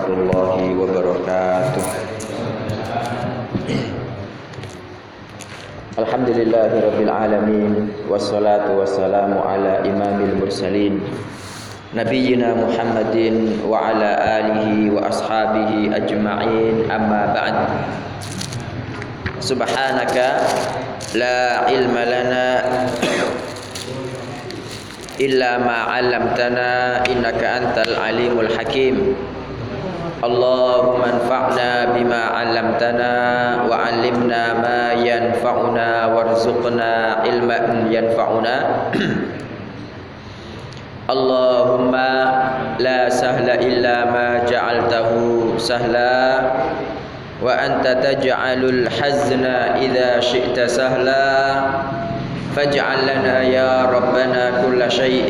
ورحمة الله وبركاته. الحمد لله رب العالمين والصلاة والسلام على إمام المرسلين نبينا محمد وعلى آله وأصحابه أجمعين أما بعد. سبحانك لا علم لنا إلا ما علمتنا إنك أنت العليم الحكيم. اللهم انفعنا بما علمتنا وعلمنا ما ينفعنا وارزقنا علما ينفعنا. اللهم لا سهل إلا ما جعلته سهلا. وأنت تجعل الحزن إذا شئت سهلا. فاجعل لنا يا ربنا كل شيء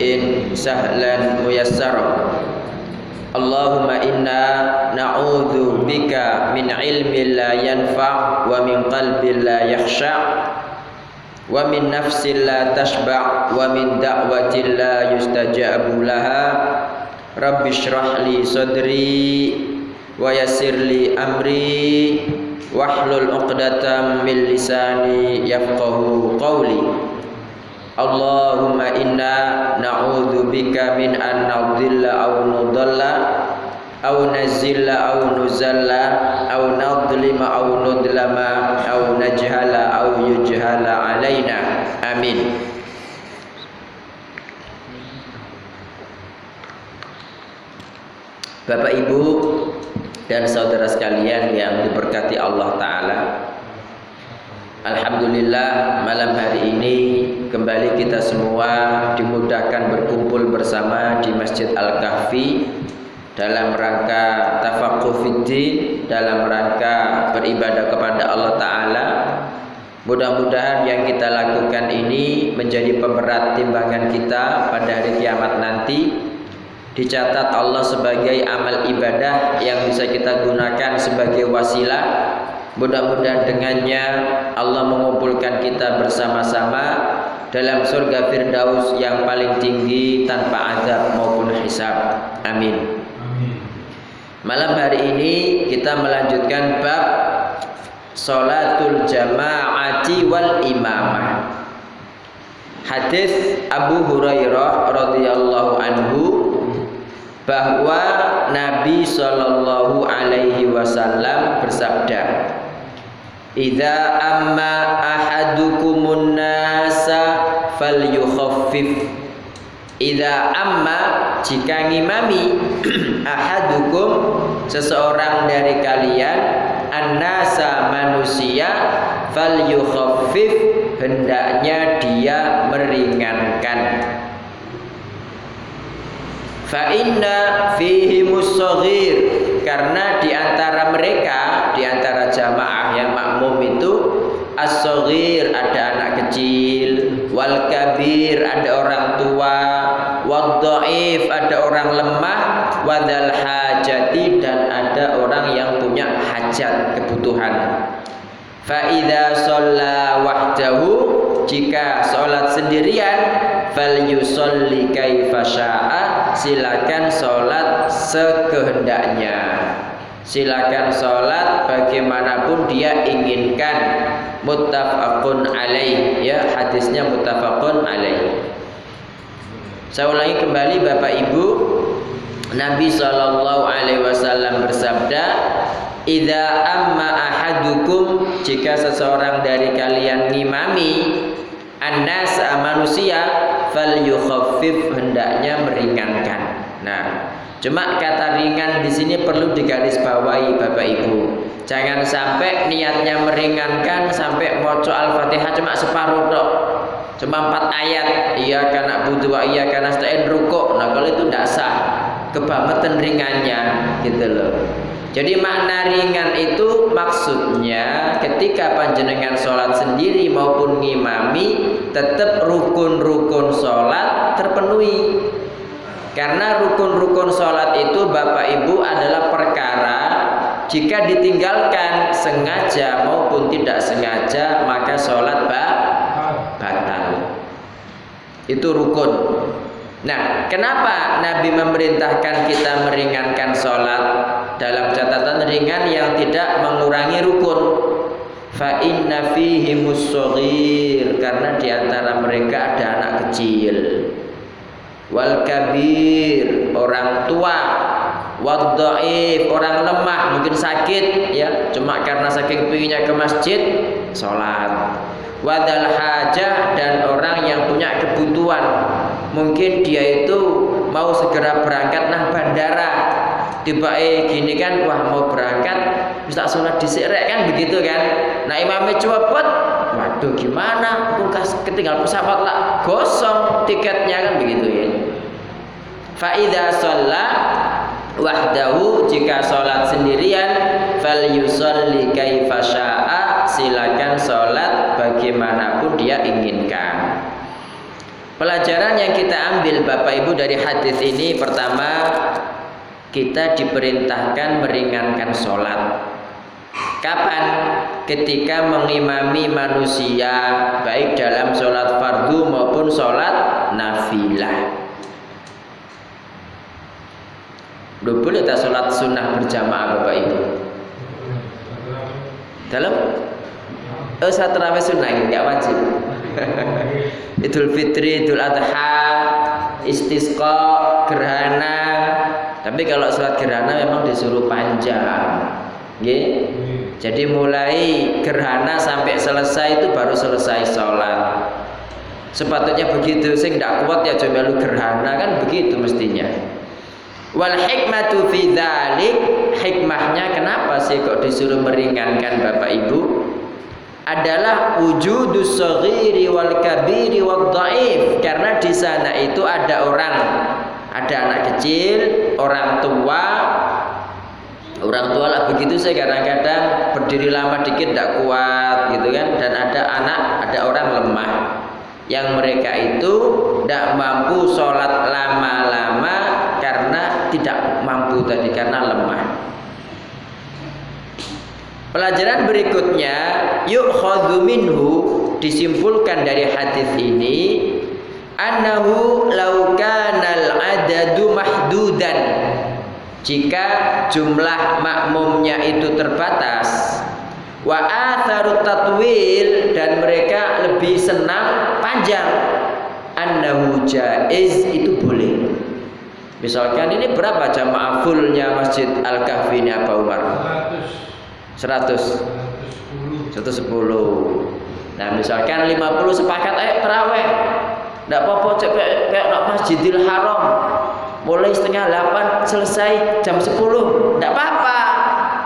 سهلا ميسرا. Allahumma inna na'udzu bika min ilmin la yanfa' wa min qalbin la yakhsha' wa min nafsin la tashba' wa min da'watin la yustajabu laha. Rabbi shrah li sadri wa yassir li amri. Wahlul 'uqdatam min lisani yafqahu qawli Allahumma inna na'udzu bika min an nadhilla aw nudalla aw nazilla aw nuzalla aw nadlima aw nudlama aw najhala aw yujhala alaina amin. Bapak Ibu dan saudara sekalian yang diberkati Allah taala Alhamdulillah malam hari ini kembali kita semua dimudahkan berkumpul bersama di Masjid Al-Kahfi dalam rangka tafaqquh fiddin, dalam rangka beribadah kepada Allah taala. Mudah-mudahan yang kita lakukan ini menjadi pemberat timbangan kita pada hari kiamat nanti. Dicatat Allah sebagai amal ibadah yang bisa kita gunakan sebagai wasilah Mudah-mudahan dengannya Allah mengumpulkan kita bersama-sama dalam surga Firdaus yang paling tinggi tanpa azab maupun hisab. Amin. Malam hari ini kita melanjutkan bab Salatul Jama'ati wal Imamah. Hadis Abu Hurairah radhiyallahu anhu bahwa Nabi Shallallahu alaihi wasallam bersabda Idza amma ahadukumun nasa falyukhaffif. Idza amma jika ngimami ahadukum seseorang dari kalian annasa manusia falyukhaffif hendaknya dia meringankan. Fa inna fihi musaghir karena di antara mereka di antara jamaah makmum itu as-saghir ada anak kecil wal kabir ada orang tua wad dhaif ada orang lemah wadal hajati dan ada orang yang punya hajat kebutuhan. Fa idza shalla wahdahu jika sholat sendirian fal yusolli kaifa silakan sholat sekehendaknya silakan sholat bagaimanapun dia inginkan. Muttafaqun alaih. Ya hadisnya muttafaqun alaih. Saya ulangi kembali Bapak Ibu. Nabi Shallallahu Alaihi Wasallam bersabda Idza amma ahadukum jika seseorang dari kalian ngimami annas manusia fal yukhaffif hendaknya meringankan. Nah, cuma kata ringan di sini perlu digarisbawahi Bapak Ibu. Jangan sampai niatnya meringankan sampai maca Al-Fatihah cuma separuh dok. Cuma empat ayat. Iya karena butuh iya karena stain rukuk. Nah, kalau itu tidak sah. Kebangetan ringannya gitu loh. Jadi makna ringan itu maksudnya ketika panjenengan sholat sendiri maupun ngimami tetap rukun-rukun sholat terpenuhi. Karena rukun-rukun sholat itu Bapak Ibu adalah perkara jika ditinggalkan sengaja maupun tidak sengaja maka sholat batal. Itu rukun. Nah, kenapa Nabi memerintahkan kita meringankan sholat dalam catatan ringan yang tidak mengurangi rukun? Fa inna fihi karena di antara mereka ada anak kecil. Wal kabir, orang tua. Wadhaif, orang lemah, mungkin sakit ya, cuma karena saking pinginnya ke masjid sholat. Wadal hajah dan orang yang punya kebutuhan. Mungkin dia itu mau segera berangkat nah bandara. Tiba eh gini kan wah mau berangkat bisa sholat di sirek kan begitu kan. Nah imamnya cepet waduh gimana? Kulkas ketinggal pesawat lah gosong tiketnya kan begitu ya faida sholat wahdahu jika sholat sendirian fal yusolli kaifa silakan sholat bagaimanapun dia inginkan. Pelajaran yang kita ambil Bapak Ibu dari hadis ini pertama kita diperintahkan meringankan sholat. Kapan? Ketika mengimami manusia baik dalam sholat fardu maupun sholat nafilah. Lu boleh tak sholat sunnah berjamaah Bapak Ibu? Dalam Oh, saat terawih sunnah nggak wajib. Idul Fitri, Idul Adha, istisqa, gerhana. Tapi kalau sholat gerhana memang disuruh panjang. Nggih. Jadi mulai gerhana sampai selesai itu baru selesai sholat. Sepatutnya begitu, sing tidak kuat ya coba lu gerhana kan begitu mestinya. Wal hikmatu fi dzalik, hikmahnya kenapa sih kok disuruh meringankan Bapak Ibu? adalah wujudus saghiri wal kabiri wal dhaif. Karena di sana itu ada orang. Ada anak kecil orang tua. Orang tua lah begitu saya kadang-kadang berdiri lama dikit tidak kuat gitu kan. Dan ada anak ada orang lemah. Yang mereka itu tidak mampu sholat lama-lama karena tidak mampu tadi karena lemah. Pelajaran berikutnya yuk minhu disimpulkan dari hadis ini annahu laukanal adadu mahdudan. Jika jumlah makmumnya itu terbatas wa atharut tatwil dan mereka lebih senang panjang annahu jaiz itu boleh misalkan ini berapa jamaah fullnya Masjid Al-Kahfi ini Apa Umar? 100 110 nah misalkan 50 sepakat ayo terawih. Tidak apa-apa cek kayak, nak masjidil haram. Mulai setengah 8 selesai jam 10 tidak apa-apa.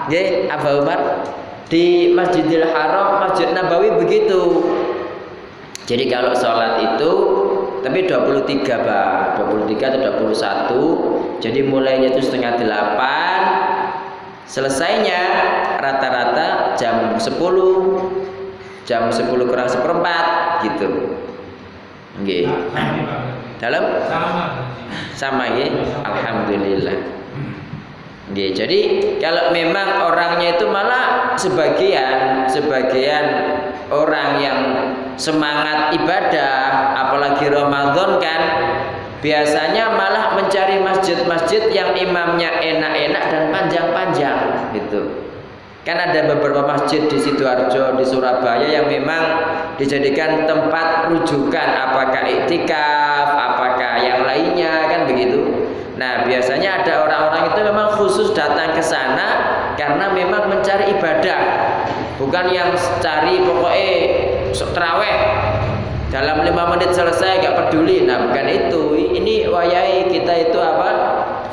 Ya Abu Umar? Di Masjidil Haram Masjid Nabawi begitu. Jadi kalau sholat itu tapi 23 Pak 23 atau 21 jadi mulainya itu setengah 8 Selesainya rata-rata jam 10 jam 10 kurang seperempat gitu. Nggih. Dalam sama ya. Alhamdulillah. Nggih. Jadi kalau memang orangnya itu malah sebagian sebagian orang yang semangat ibadah kan biasanya malah mencari masjid-masjid yang imamnya enak-enak dan panjang-panjang gitu. Kan ada beberapa masjid di Sidoarjo, di Surabaya yang memang dijadikan tempat rujukan apakah iktikaf, apakah yang lainnya kan begitu. Nah, biasanya ada orang-orang itu memang khusus datang ke sana karena memang mencari ibadah. Bukan yang cari pokoknya terawih dalam lima menit selesai gak peduli. Nah bukan itu. Ini wayai kita itu apa?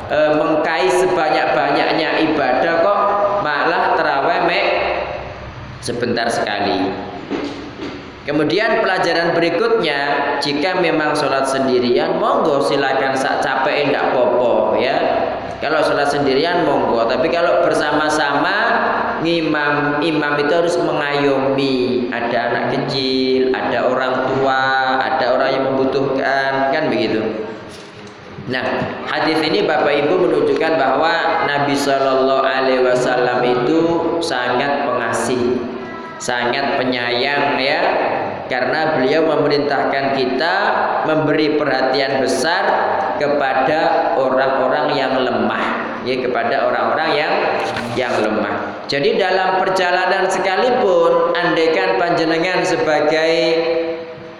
E, mengkais sebanyak banyaknya ibadah kok malah terawih mek? Sebentar sekali Kemudian pelajaran berikutnya jika memang sholat sendirian monggo silakan sak capek enggak popo ya. Kalau sholat sendirian monggo, tapi kalau bersama-sama ngimam imam itu harus mengayomi. Ada anak kecil, ada orang tua, ada orang yang membutuhkan, kan begitu. Nah, hadis ini Bapak Ibu menunjukkan bahwa Nabi Shallallahu Alaihi Wasallam itu sangat pengasih sangat penyayang ya karena beliau memerintahkan kita memberi perhatian besar kepada orang-orang yang lemah ya kepada orang-orang yang yang lemah. Jadi dalam perjalanan sekalipun andaikan panjenengan sebagai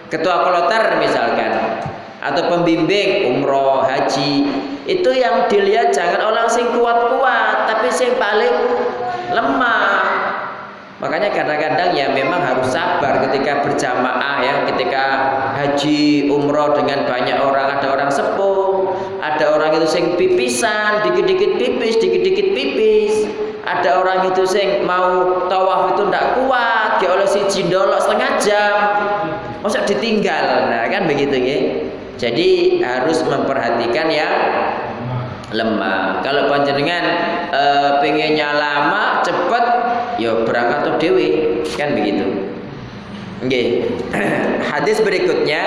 ketua kloter misalkan atau pembimbing umroh haji itu yang dilihat jangan orang sing kuat-kuat tapi sing paling lemah makanya kadang-kadang ya memang harus sabar ketika berjamaah ya ketika haji umroh dengan banyak orang. Ada orang sepuh ada orang itu sing pipisan dikit-dikit pipis dikit-dikit pipis. Ada orang itu sing mau tawaf itu ndak kuat kayak oleh si jindolok setengah jam. Masa ditinggal? Nah kan begitu ya jadi harus memperhatikan yang lemah. Kalau panjenengan e, pengennya lama cepat ya berangkat dewi kan begitu Oke. Hadis berikutnya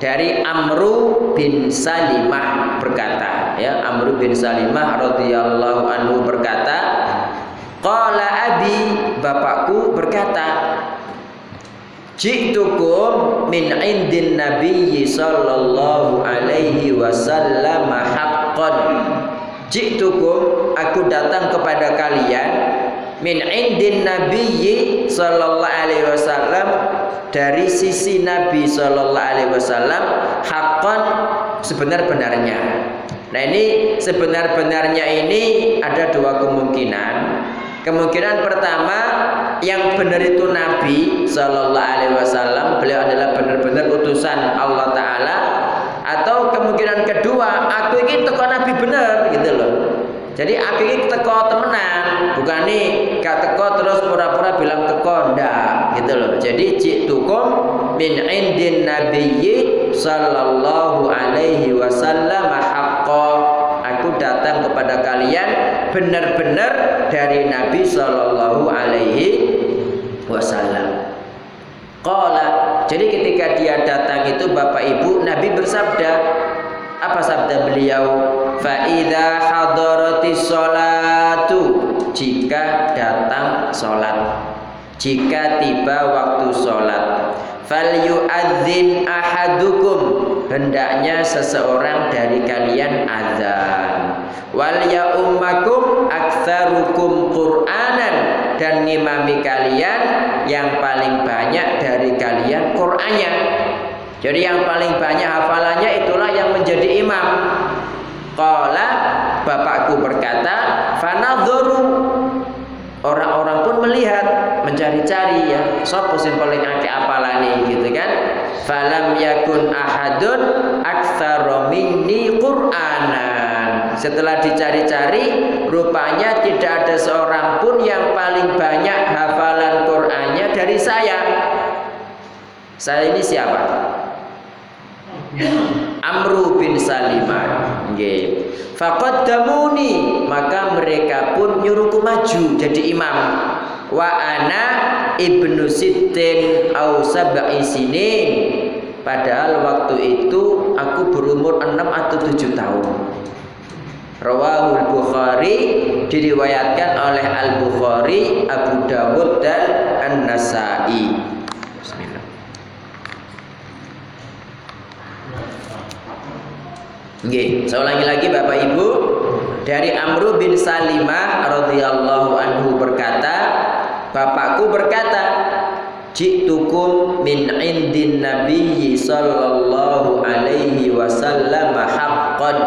dari Amru bin Salimah berkata ya Amru bin Salimah radhiyallahu anhu berkata qala abi bapakku berkata Ji'tukum min indin nabiyyi sallallahu alaihi wasallam haqqan. Ji'tukum aku datang kepada kalian min indin nabiyyi sallallahu alaihi wasallam dari sisi Nabi sallallahu alaihi wasallam haqqan sebenar-benarnya. Nah ini sebenar-benarnya ini ada dua kemungkinan. Kemungkinan pertama yang benar itu Nabi Shallallahu Alaihi Wasallam beliau adalah benar-benar utusan Allah Taala atau kemungkinan kedua aku ini teko Nabi benar gitu loh jadi aku ini teko temenan bukan nih gak teko terus pura-pura bilang teko ndak gitu loh jadi tukum min indin nabiyyi sallallahu alaihi wasallam haqqo aku datang kepada kalian benar-benar dari Nabi sallallahu alaihi wasallam. Qala, jadi ketika dia datang itu Bapak Ibu Nabi bersabda apa sabda beliau? Fa idza hadaratis salatu jika datang salat. Jika tiba waktu salat, fal yu'adzin ahadukum hendaknya seseorang dari kalian azan wal ya ummakum aktsarukum qur'anan dan ngimami kalian yang paling banyak dari kalian Qur'annya. Jadi yang paling banyak hafalannya itulah yang menjadi imam. Qala bapakku berkata, fanadhuru orang-orang pun melihat mencari-cari ya sapa sing paling akeh apalane gitu kan. Falam yakun ahadun aktsara minni qur'anan. Setelah dicari-cari rupanya tidak ada seorang pun yang paling banyak hafalan Qur'annya dari saya. Saya ini siapa Amru bin Salimah nggih Faqaddamuni maka mereka pun nyuruhku maju jadi imam. Wa ana ibnu sittin au sab'i sinin. Padahal waktu itu aku berumur 6 atau 7 tahun. Rawahul Bukhari diriwayatkan oleh Al Bukhari, Abu Dawud dan An-Nasai. Oke, saya ulangi lagi Bapak Ibu. Dari Amru bin Salimah radhiyallahu anhu berkata, bapakku berkata, Jitukum min indin nabiyyi sallallahu alaihi wasallam haqqan.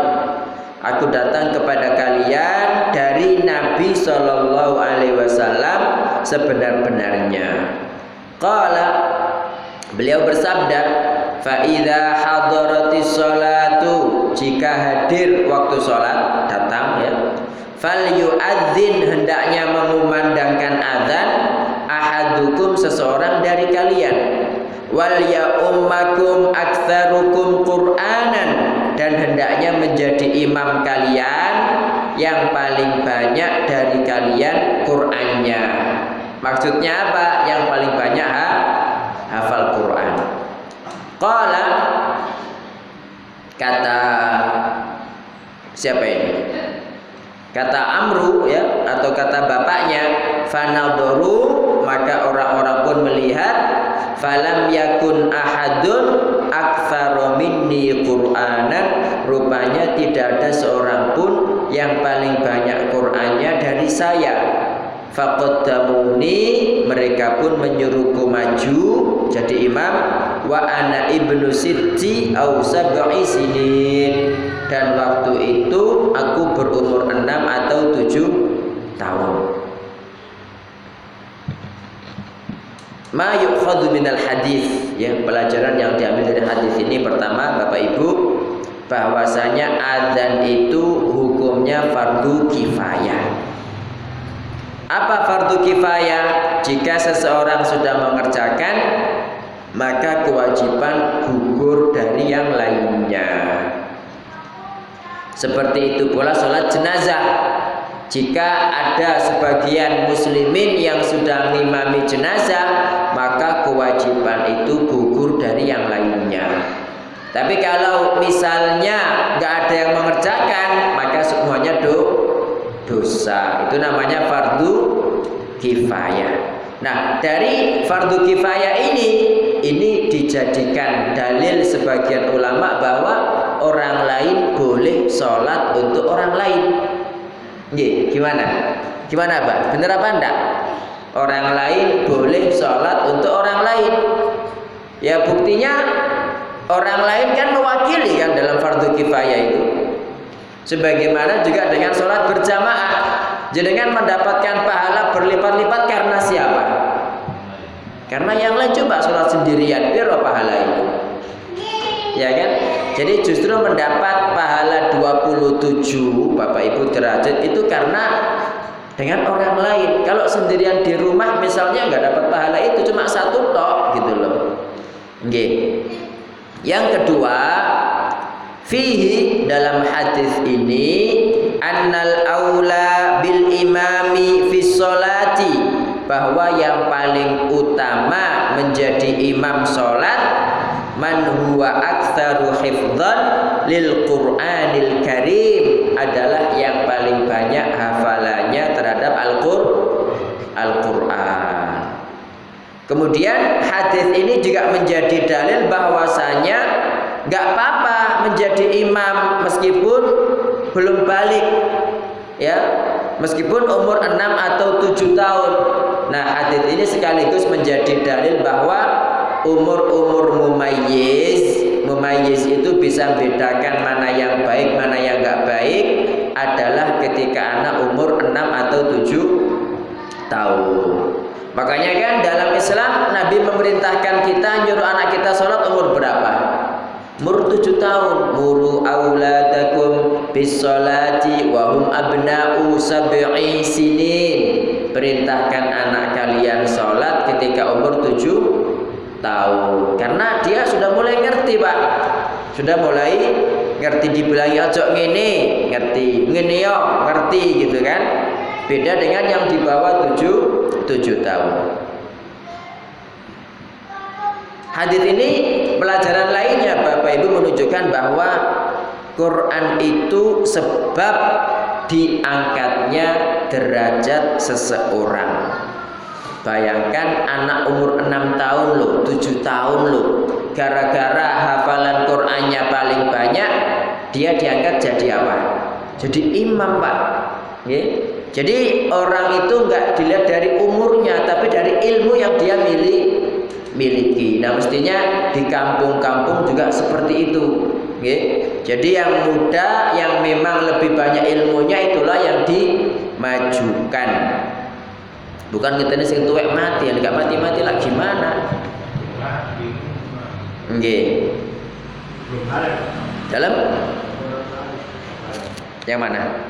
Aku datang kepada kalian dari Nabi sallallahu alaihi wasallam sebenar-benarnya. Qala beliau bersabda, fa idza hadaratis salatu jika hadir waktu sholat datang ya. Fal yuadzin hendaknya mengumandangkan adzan ahadukum seseorang dari kalian. Wal ya ummakum aktsarukum qur'anan dan hendaknya menjadi imam kalian yang paling banyak dari kalian Qur'annya. Maksudnya apa? Yang paling banyak ha? hafal Qur'an. Qala kata siapa ini? Kata Amru ya atau kata bapaknya fanadoru maka orang-orang pun melihat falam yakun ahadun aktsara minni qur'anan. Rupanya tidak ada seorang pun yang paling banyak Qur'annya dari saya. Faqaddamuni mereka pun menyuruhku maju jadi imam wa ana ibnu sitti au sab'i sinin dan waktu itu aku berumur enam atau tujuh tahun Ma yukhadu minal hadis ya pelajaran yang diambil dari hadis ini pertama Bapak Ibu bahwasanya adzan itu hukumnya fardu kifayah. Apa fardu kifayah? Jika seseorang sudah mengerjakan maka kewajiban gugur dari yang lainnya. Seperti itu pula sholat jenazah jika ada sebagian muslimin yang sudah mengimami jenazah, maka kewajiban itu gugur dari yang lainnya. Tapi kalau misalnya nggak ada yang mengerjakan, maka semuanya do dosa. Itu namanya fardu kifayah. Nah, dari fardu kifayah ini ini dijadikan dalil sebagian ulama bahwa orang lain boleh sholat untuk orang lain. Nggih, gimana? Gimana, Pak? Bener apa enggak? Orang lain boleh sholat untuk orang lain. Ya buktinya orang lain kan mewakili kan dalam fardu kifayah itu. Sebagaimana juga dengan sholat berjamaah. Jenengan mendapatkan pahala berlipat-lipat karena siapa? Karena yang lain coba sholat sendirian, biar pahala itu. Ya kan? Jadi justru mendapat pahala 27 Bapak Ibu derajat itu karena dengan orang lain. Kalau sendirian di rumah misalnya nggak dapat pahala itu cuma satu tok gitu loh. Oke. Yang kedua, fihi dalam hadis ini annal aula bahwa yang paling utama menjadi imam sholat man huwa aktsaru hifdzan lil Qur'anil Karim adalah yang paling banyak hafalannya terhadap Al-Qur'an. Kemudian hadis ini juga menjadi dalil bahwasanya nggak apa-apa menjadi imam meskipun belum balik ya meskipun umur 6 atau 7 tahun. Nah, hadis ini sekaligus menjadi dalil bahwa umur-umur mumayyiz mumayyiz itu bisa bedakan mana yang baik mana yang enggak baik adalah ketika anak umur 6 atau 7 tahun makanya kan dalam Islam Nabi memerintahkan kita nyuruh anak kita sholat umur berapa umur 7 tahun. Muru auladakum bis sholati wa hum abna'u sab'i sinin. Perintahkan anak kalian sholat ketika umur 7 tahu karena dia sudah mulai ngerti pak. Sudah mulai ngerti dibilang ojo ngene ngerti ngene yo ngerti gitu kan. Beda dengan yang di bawah tujuh tujuh tahun hadis ini pelajaran lainnya bapak ibu menunjukkan bahwa Quran itu sebab diangkatnya derajat seseorang Bayangkan anak umur 6 tahun loh, 7 tahun loh. Gara-gara hafalan Qur'annya paling banyak, dia diangkat jadi apa? Jadi imam, Pak. Ya. Jadi orang itu nggak dilihat dari umurnya, tapi dari ilmu yang dia milik miliki. Nah, mestinya di kampung-kampung juga seperti itu. Ya. Jadi yang muda yang memang lebih banyak ilmunya itulah yang dimajukan. Bukan kita ini sing tuwek mati, yang enggak mati-mati lah gimana? Nggih. Dalam yang mana?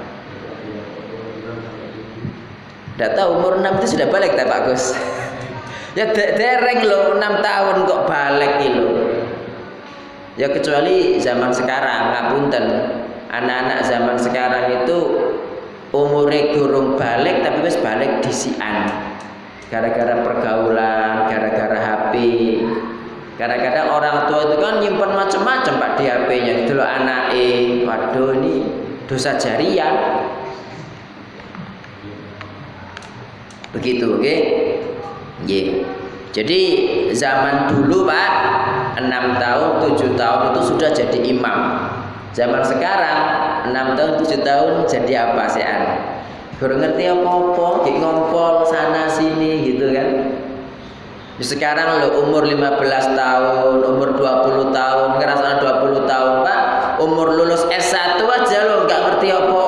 Tahu umur 6 itu sudah balik Pak Gus? Ya dereng loh 6 tahun kok balik gitu. Ya kecuali zaman sekarang ngapunten. Anak-anak zaman sekarang itu umure durung balik tapi wis balik disian. Gara-gara pergaulan gara-gara HP kadang-kadang orang tua itu kan nyimpan macam-macam pak di HP-nya itu loh anak eh waduh ini dosa jariah. Begitu oke? okay? Yeah. Jadi zaman dulu Pak 6 tahun, 7 tahun itu sudah jadi imam. Zaman sekarang 6 tahun, 7 tahun jadi apa sih an? Baru ngerti apa-apa, ngompol sana sini gitu kan. Sekarang lo umur 15 tahun, umur 20 tahun, ngerasa 20 tahun Pak, umur lulus S1 aja lo nggak ngerti apa-apa.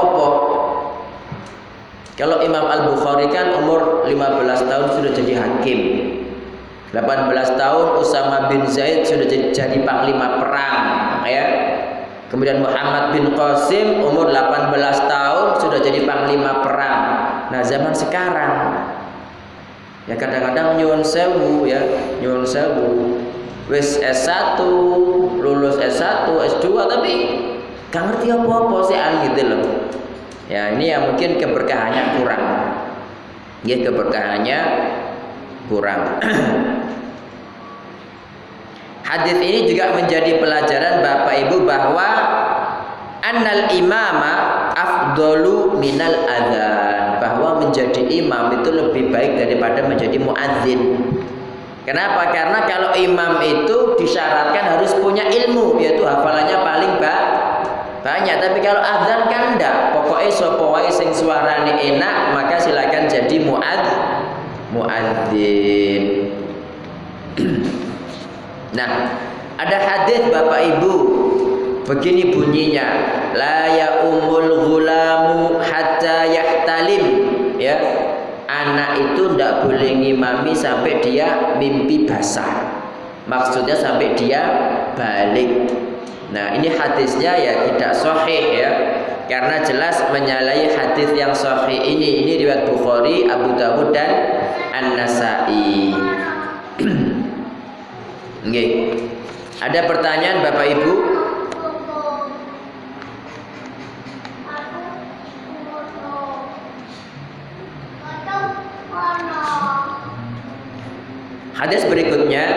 Kalau Imam Al-Bukhari kan umur 15 tahun sudah jadi hakim. 18 tahun Usama bin Zaid sudah jadi, panglima perang, ya. Kemudian Muhammad bin Qasim umur 18 tahun sudah jadi panglima perang. Nah, zaman sekarang ya kadang-kadang nyuwun sewu ya, nyuwun sewu. Wis S1, lulus S1, S2 tapi gak ngerti apa-apa sih gitu loh. Ya, ini yang mungkin keberkahannya kurang. Ya, keberkahannya kurang. Hadis ini juga menjadi pelajaran Bapak Ibu bahwa annal imama afdalu minal adzan bahwa menjadi imam itu lebih baik daripada menjadi muadzin. Kenapa? Karena kalau imam itu disyaratkan harus punya ilmu yaitu hafalannya paling banyak. Tapi kalau adzan kan enggak. Pokoknya sapa wae sing suarane enak maka silakan jadi muad muadzin. Nah, ada hadis Bapak Ibu begini bunyinya la ya umul gulamu hatta yahtalim ya anak itu tidak boleh ngimami sampai dia mimpi basah maksudnya sampai dia balik nah ini hadisnya ya tidak sahih ya karena jelas menyalahi hadis yang sahih ini ini riwayat Bukhari Abu Dawud dan An-Nasai Nggih. Ada pertanyaan Bapak Ibu? Hadis berikutnya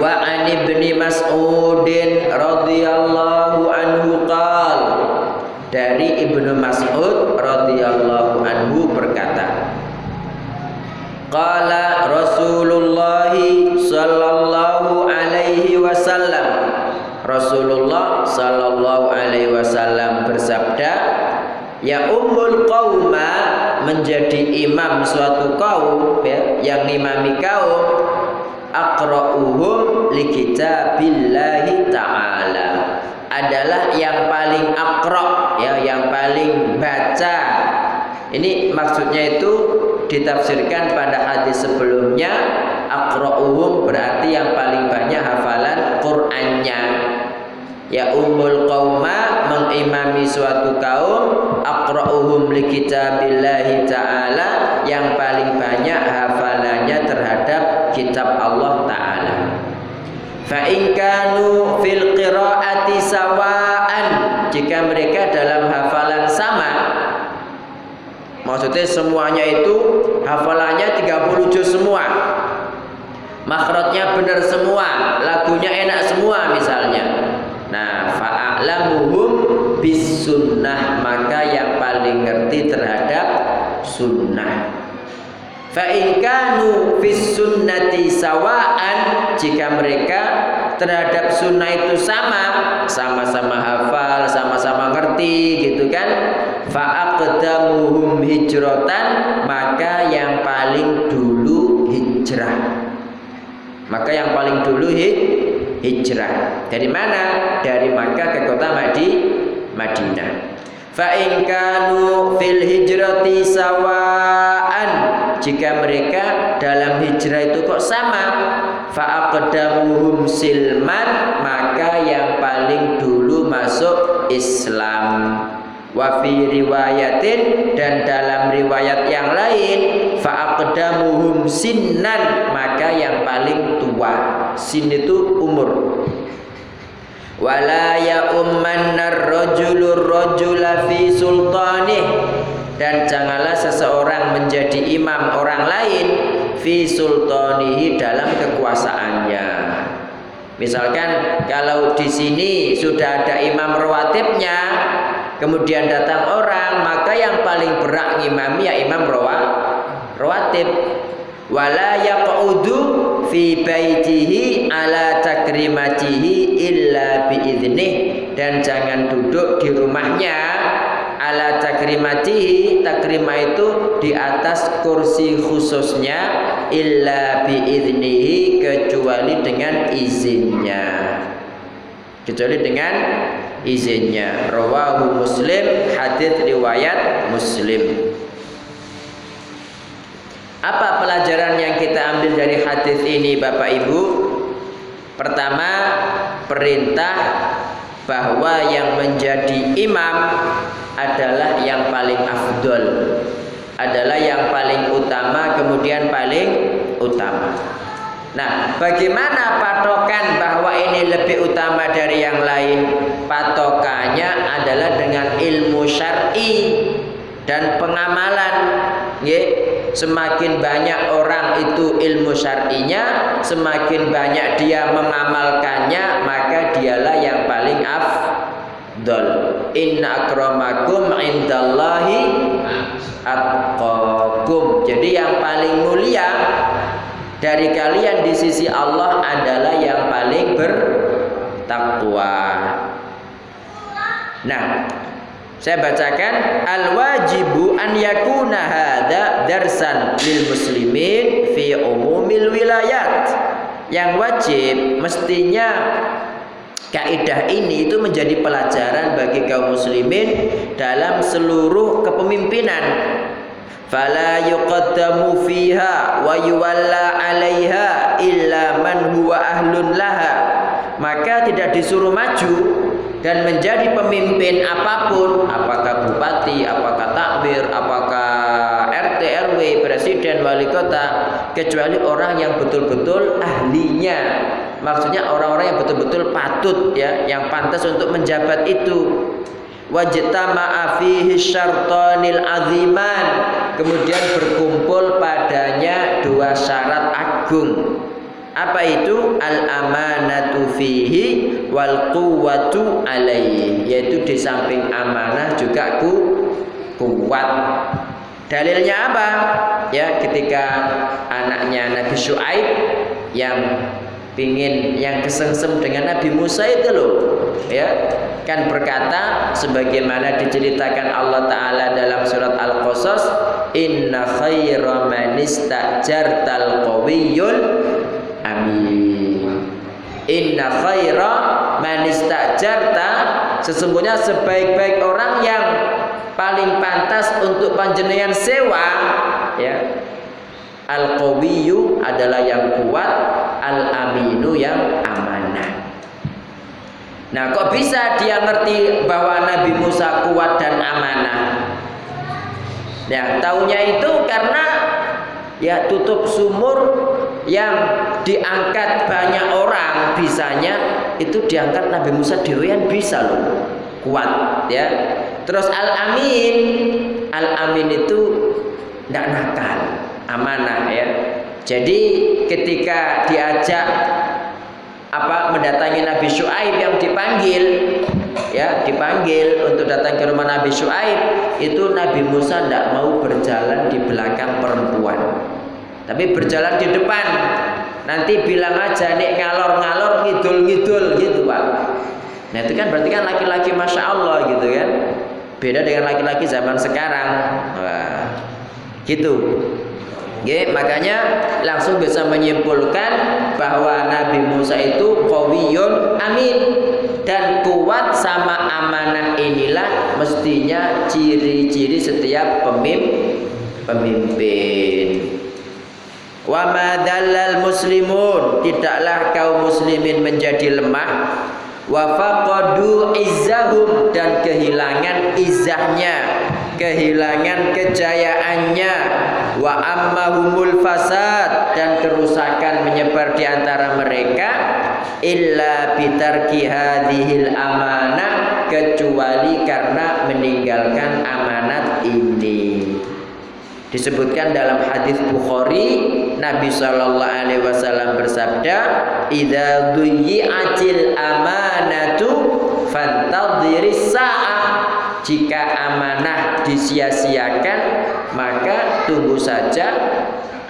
Wa an ibni Mas'udin radhiyallahu anhu qal. Dari Ibnu Mas'ud radhiyallahu anhu berkata Qala Rasulullah sallallahu alaihi wasallam. Rasulullah sallallahu alaihi wasallam bersabda Ya ummul qauma menjadi imam suatu kaum ya, yang imami kaum aqra'uhum li kitabillahi ta'ala. Adalah yang paling akra ya yang paling baca. Ini maksudnya itu ditafsirkan pada hadis sebelumnya aqra'uhum berarti yang paling banyak hafalan Qur'annya. Ya ummul qauma mengimami suatu kaum aqra'uhum li kitabillahi ta'ala yang paling banyak hafalannya terhadap kitab Allah taala fa in kanu fil qiraati sawaan jika mereka dalam hafalan sama Maksudnya semuanya itu hafalannya 30 juz semua. Makhrajnya benar semua, lagunya enak semua misalnya. Nah, fa'alamuhum bis sunnah maka yang paling ngerti terhadap sunnah. Fa'ikanu fis sunnati sawaan jika mereka terhadap sunnah itu sama, sama-sama hafal, sama-sama ngerti gitu kan. Fa'aqdamuhum hijratan maka yang paling dulu hijrah. Maka yang paling dulu hijrah. Dari mana? Dari Makkah ke kota Madi, Madinah. Fa'in kanu fil hijrati sawaan jika mereka dalam hijrah itu kok sama? Fa'aqdamuhum silman maka yang paling dulu masuk Islam. Wa fi riwayatin dan dalam riwayat yang lain fa'aqdamuhum sinnan maka yang paling tua. Sin itu umur. Wala ya ummannar rajulur rajula fi sultanih dan janganlah seseorang menjadi imam orang lain fi sultanihi dalam kekuasaannya. Misalkan kalau di sini sudah ada imam rawatibnya, kemudian datang orang, maka yang paling berat ngimami ya imam rawatib. wala yaqudu fi baitihi ala takrimatihi illa biiznih dan jangan duduk di rumahnya ala takrimatihi takrimah itu di atas kursi khususnya illa biiznihi kecuali dengan izinnya. Kecuali dengan izinnya. Rawahu muslim hadis riwayat muslim. Apa pelajaran yang kita ambil dari hadis ini Bapak Ibu? Pertama, perintah bahwa yang menjadi imam adalah yang paling afdol. Adalah yang paling utama kemudian paling utama. Nah, bagaimana patokan bahwa ini lebih utama dari yang lain? Patokannya adalah dengan ilmu syar'i dan pengamalan. Nggih semakin banyak orang itu ilmu syar'inya, semakin banyak dia mengamalkannya, maka dialah yang paling afdol. Inna akramakum indallahi atqakum. Jadi yang paling mulia dari kalian di sisi Allah adalah yang paling bertakwa. Nah, saya bacakan al wajibu an yakuna hada darsan lil muslimin fi umumil wilayat. Yang wajib mestinya kaidah ini itu menjadi pelajaran bagi kaum muslimin dalam seluruh kepemimpinan. Fala yuqaddamu fiha wa yuwalla 'alaiha illa man huwa ahlun laha. Maka tidak disuruh maju dan menjadi pemimpin apa pun, apakah bupati, apakah takmir, apakah RT RW, presiden, wali kota, kecuali orang yang betul-betul ahlinya. Maksudnya orang-orang yang betul-betul patut ya, yang pantas untuk menjabat itu. Wajtama'a fihi syartanil aziman. Kemudian berkumpul padanya dua syarat agung apa itu al amanatu fihi wal quwwatu alaihi yaitu di samping amanah juga ku kuat dalilnya apa? Ya ketika anaknya Nabi Syuaib yang pingin yang kesengsem dengan Nabi Musa itu loh ya kan berkata sebagaimana diceritakan Allah taala dalam surat Al-Qasas inna khaira man istajartal qawiyyul amin. Inna khaira istajarta sesungguhnya sebaik-baik orang yang paling pantas untuk panjenengan sewa ya. Al qawiyyu adalah yang kuat al aminu yang amanah. Nah kok bisa dia ngerti bahwa Nabi Musa kuat dan amanah? Ya tahunya itu karena ya tutup sumur yang diangkat banyak orang bisanya itu diangkat Nabi Musa dewean bisa loh kuat ya. Terus al amin al amin itu tidak nakal amanah ya. Jadi ketika diajak apa mendatangi Nabi Shu'aib yang dipanggil ya dipanggil untuk datang ke rumah Nabi Shu'aib itu Nabi Musa tidak mau berjalan di belakang perempuan. Tapi berjalan di depan. Nanti bilang aja nih ngalor-ngalor ngidul-ngidul gitu pak nah itu kan berarti kan laki-laki masya Allah gitu kan? Beda dengan laki-laki zaman sekarang. Wah, gitu. Oke, makanya langsung bisa menyimpulkan bahwa Nabi Musa itu kawiyun amin. Dan kuat sama amanah inilah mestinya ciri-ciri setiap pemimpin. Wa madallal muslimun. Tidaklah kaum muslimin menjadi lemah wa faqadu izzahum dan kehilangan izahnya kehilangan kejayaannya. Wa ammahumul fasad dan kerusakan menyebar di antara mereka. Illa bitarki hadhil amanah kecuali karena meninggalkan amanat ini. Disebutkan dalam hadis Bukhari Nabi Shallallahu Alaihi Wasallam bersabda, "Ida acil amanatu fantadhiris sa'ah." Jika amanah disia-siakan, maka tunggu saja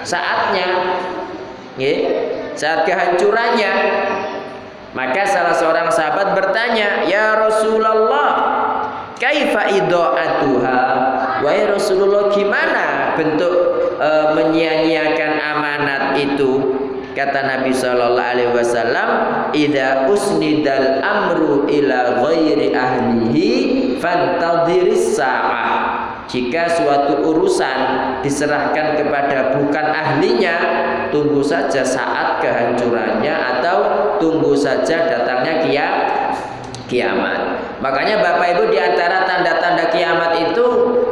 saatnya. Ya, saat kehancurannya. Maka salah seorang sahabat bertanya ya Rasulullah kaifa idoatuha? Wahai Rasulullah gimana bentuk e, menyia-nyiakan amanat itu kata Nabi Shallallahu Alaihi Wasallam ida usnidal amru ila ghairi ahlihi fantadhiris sa'ah. Jika suatu urusan diserahkan kepada bukan ahlinya tunggu saja saat kehancurannya atau tunggu saja datangnya kiamat. Makanya Bapak Ibu di antara tanda-tanda kiamat itu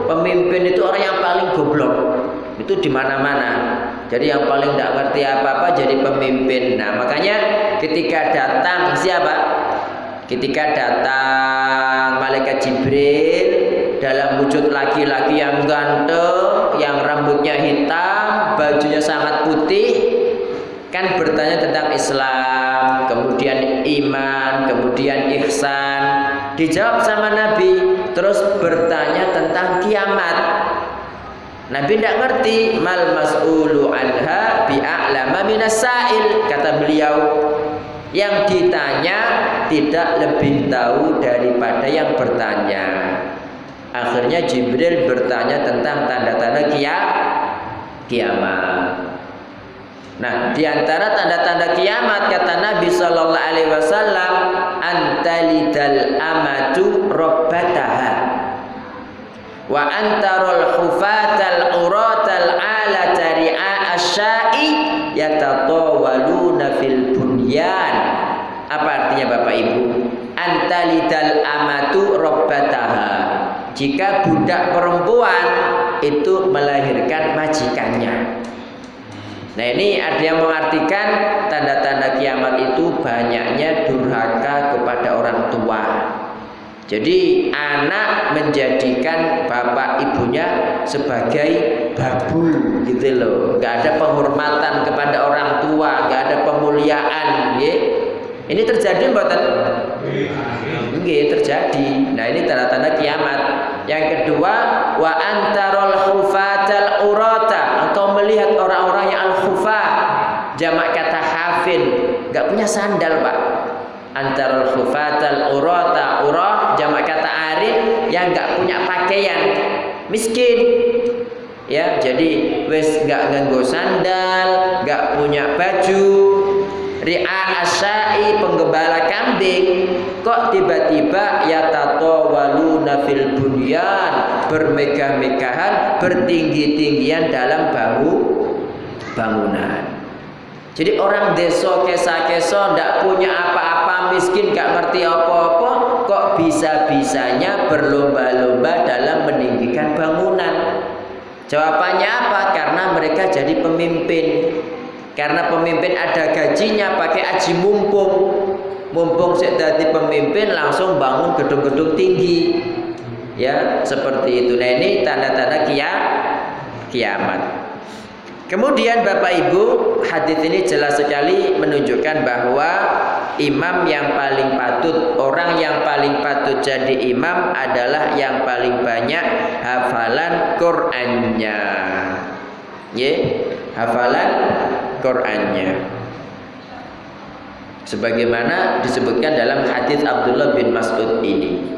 pemimpin itu orang yang paling goblok itu di mana-mana jadi yang paling tidak ngerti apa-apa jadi pemimpin nah makanya ketika datang siapa ketika datang malaikat Jibril dalam wujud laki-laki yang ganteng, yang rambutnya hitam, bajunya sangat putih, kan bertanya tentang Islam, kemudian iman, kemudian ihsan. Dijawab sama Nabi, terus bertanya tentang kiamat. Nabi tidak ngerti mal mas'ulu anha bi'a'lama minas sa'il kata beliau yang ditanya tidak lebih tahu daripada yang bertanya. Akhirnya Jibril bertanya tentang tanda-tanda kiamat. Nah, di antara tanda-tanda kiamat kata Nabi sallallahu alaihi wasallam antalidal amatu rabbataha wa antarul hufatal uratal ala tari'a asyai yatatawaluna fil bunyan. Apa artinya Bapak Ibu? Antalidal amatu rabbataha jika budak perempuan itu melahirkan majikannya. Nah ini ada yang mengartikan tanda-tanda kiamat itu banyaknya durhaka kepada orang tua. Jadi anak menjadikan bapak ibunya sebagai babul gitu loh. Gak ada penghormatan kepada orang tua, gak ada pemuliaan, ya. Ini terjadi? Nggih, terjadi. Nah, ini tanda-tanda kiamat. Yang kedua, wa antarul hufatal urata. Engkau melihat orang-orang yang al-hufa, jamak kata hafin, enggak punya sandal, Pak. Antarul hufatal urata, urah jamak kata arif yang enggak punya pakaian. Miskin. Ya, jadi wes enggak nganggo sandal, enggak punya baju, Ri'a asyai penggembala kambing kok tiba-tiba ya tato waluna fil bunyan bermegah-megahan bertinggi-tinggian dalam bangu bangunan. Jadi orang deso kesa-keso ndak punya apa-apa miskin gak ngerti apa-apa kok bisa-bisanya berlomba-lomba dalam meninggikan bangunan. Jawabannya apa? Karena mereka jadi pemimpin. Karena pemimpin ada gajinya pakai aji mumpung. Mumpung jadi pemimpin langsung bangun gedung-gedung tinggi. Ya, seperti itu. Nah, ini tanda-tanda kia, kiamat. Kemudian Bapak Ibu, hadis ini jelas sekali menunjukkan bahwa imam yang paling patut, orang yang paling patut jadi imam adalah yang paling banyak hafalan Qur'annya. Ya, hafalan Qur'annya. Sebagaimana disebutkan dalam hadis Abdullah bin Mas'ud ini.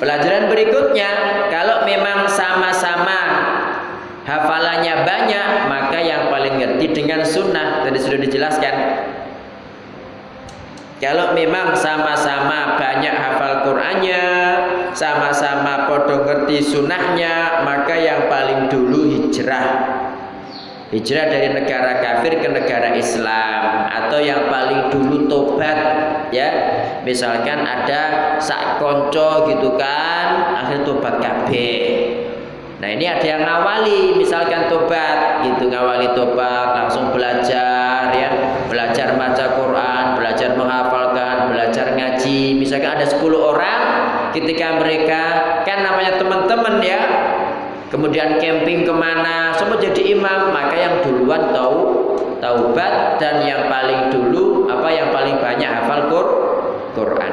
Pelajaran berikutnya, kalau memang sama-sama hafalannya banyak, maka yang paling ngerti dengan sunnah tadi sudah dijelaskan. Kalau memang sama-sama banyak hafal Qur'annya, sama-sama podo ngerti sunnahnya, maka yang paling dulu hijrah. Hijrah dari negara kafir ke negara Islam atau yang paling dulu tobat ya. Misalkan ada sak konco gitu kan akhir tobat kabeh nah ini ada yang ngawali misalkan tobat gitu ngawali tobat langsung belajar ya. Belajar baca Quran belajar menghafalkan belajar ngaji. Misalkan ada 10 orang ketika mereka kan namanya teman-teman ya. Kemudian camping ke mana semua jadi imam. Maka yang duluan tahu taubat dan yang paling dulu apa yang paling banyak hafal Quran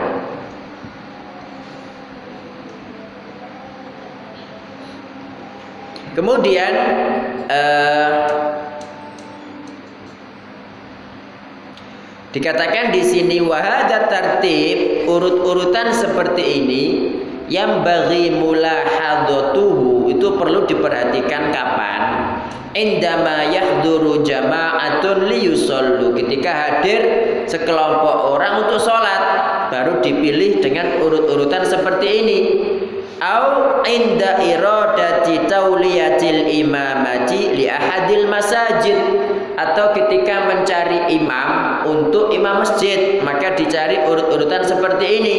Kemudian uh, dikatakan di sini wahada tertib urut-urutan seperti ini yang bagi mulahadatuhu. Itu perlu diperhatikan kapan? Indama yahduru jama'atun liyusollu ketika hadir sekelompok orang untuk sholat baru dipilih dengan urut-urutan seperti ini au inda iradati tauliyatil imamati li ahadil masajid. Atau ketika mencari imam untuk imam masjid maka dicari urut-urutan seperti ini.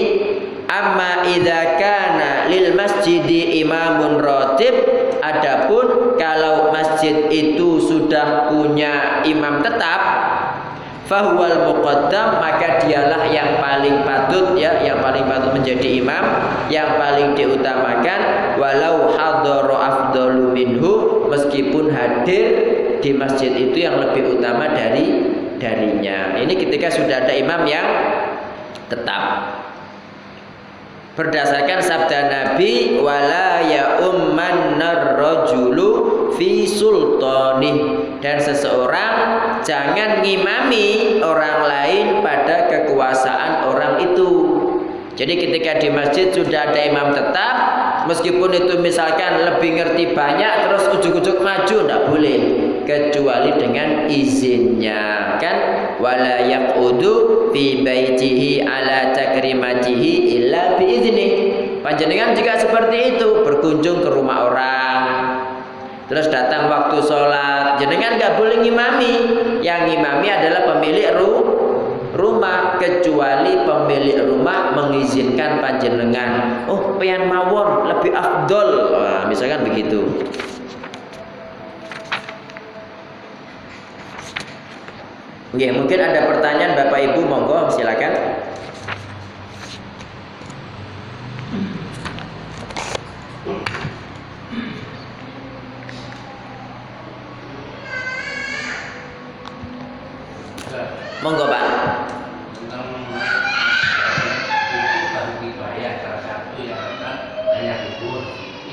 Amma idza kana lil masjidi imamun rotib adapun kalau masjid itu sudah punya imam tetap fahuwal muqaddam maka dialah yang paling patut ya yang paling patut menjadi imam yang paling diutamakan walau hadara afdalu minhu meskipun hadir di masjid itu yang lebih utama dari darinya. Ini ketika sudah ada imam yang tetap berdasarkan sabda Nabi wala ya umman rajulu fi sultani. Dan seseorang jangan ngimami orang lain pada kekuasaan orang itu. Jadi ketika di masjid sudah ada imam tetap meskipun itu misalkan lebih ngerti banyak terus ujuk-ujuk maju tidak boleh. Kecuali dengan izinnya kan wala yaqudu fi baitihi ala takrimatihi illa bi izni panjenengan juga seperti itu berkunjung ke rumah orang. Terus datang waktu sholat. Jenengan nggak boleh ngimami. Yang ngimami adalah pemilik ru rumah kecuali pemilik rumah mengizinkan panjenengan. Oh pian mawon lebih afdol. Nah, misalkan begitu Oke, mungkin ada pertanyaan Bapak Ibu, monggo silakan. Monggo Pak.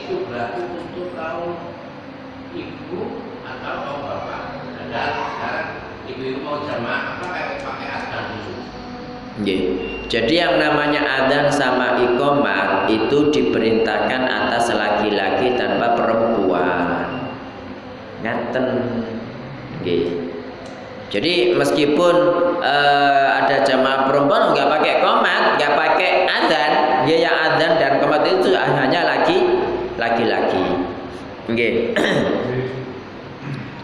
itu berarti untuk kaum ibu atau kaum bapak. Dan sekarang Jadi yang namanya adzan sama iqamah itu diperintahkan atas laki-laki tanpa perempuan. Ngaten. Nggih. Jadi meskipun uh, ada jamaah perempuan nggak pakai komat, nggak pakai adzan, dia yang adzan dan komat itu hanya laki laki-laki.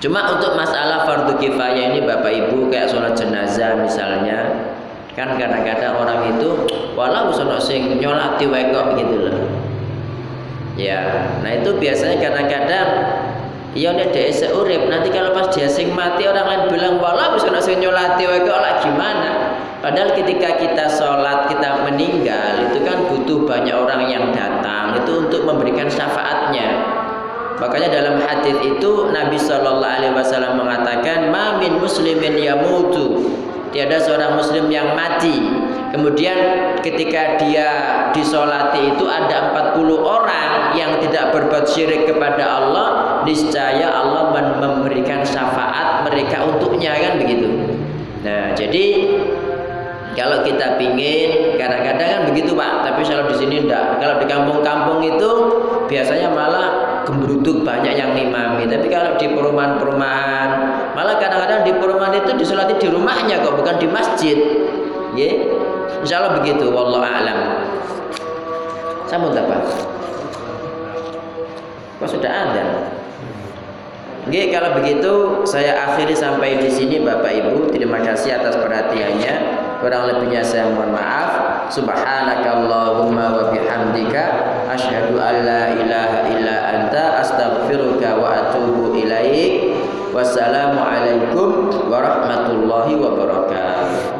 Cuma untuk masalah fardu kifayah ini Bapak Ibu kayak sholat jenazah misalnya kan kadang-kadang orang itu walau sono sing nyolati wae kok gitu loh. Ya, nah itu biasanya kadang-kadang Iya nek dhek seurip, nanti kalau pas dia sing mati orang lain bilang walau nak sing nyolati wae kok lah gimana? Padahal ketika kita sholat, kita meninggal, itu kan butuh banyak orang yang datang itu untuk memberikan syafaatnya. Makanya dalam hadis itu Nabi Shallallahu Alaihi Wasallam mengatakan, "Mamin muslimin yamutu." Tiada seorang muslim yang mati Kemudian ketika dia disolati itu ada 40 orang yang tidak berbuat syirik kepada Allah, niscaya Allah memberikan syafaat mereka untuknya kan begitu. Nah, jadi kalau kita pingin kadang-kadang kan begitu Pak, tapi kalau di sini enggak. Kalau di kampung-kampung itu biasanya malah gembruduk banyak yang ngimami. Tapi kalau di perumahan-perumahan, malah kadang-kadang di perumahan itu disolati di rumahnya kok, bukan di masjid. Yeah. Insya Allah begitu. Wallahu a'lam. Sambut apa? Kok sudah ada? Oke, kalau begitu saya akhiri sampai di sini Bapak Ibu. Terima kasih atas perhatiannya. Kurang lebihnya saya mohon maaf. Subhanakallahumma wa bihamdika asyhadu an la ilaha illa hada astaghfiruka wa atubu ilaik. Wassalamualaikum warahmatullahi wabarakatuh.